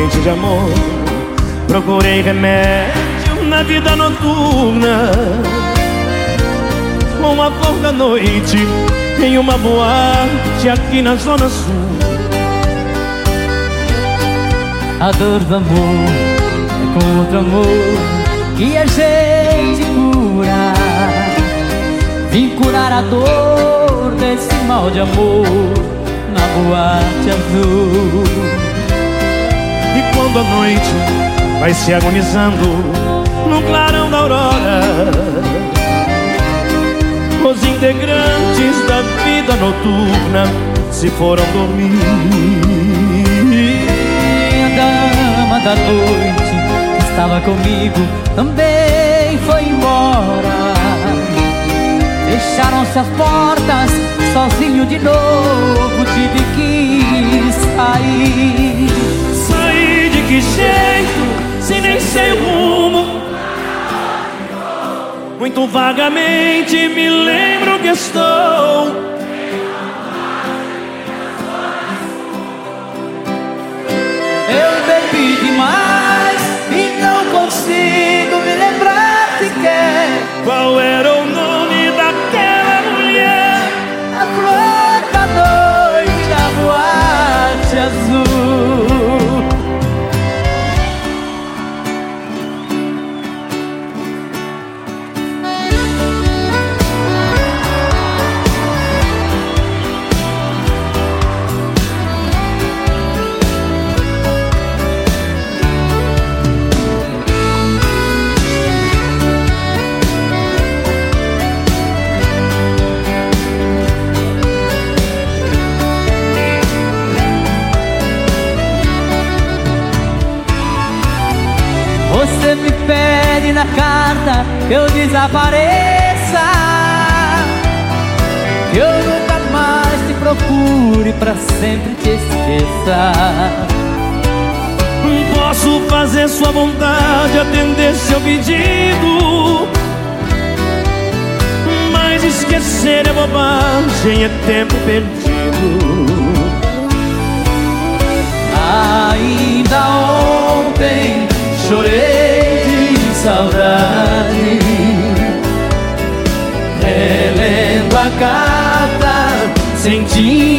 doente de amor. Procurei remédio na vida noturna. Com a flor da noite Em uma boate aqui na zona sul. A dor do amor é com outro amor Que a gente cura. Vim curar a dor desse mal de amor Na boate azul Quando a noite vai se agonizando No clarão da aurora. Os integrantes da vida noturna Se foram dormir. Da noite que estava comigo também foi embora. Fecharam-se as portas, sozinho de novo jeito, se nem sei o rumo? Muito vagamente me lembro que estou Você me pede na carta que eu desapareça. Que eu nunca mais te procure pra sempre te esqueça. Posso fazer sua vontade, atender seu pedido. Mas esquecer é bobagem, é tempo perdido. Ainda ontem chorei saudade. Relendo a carta, sentindo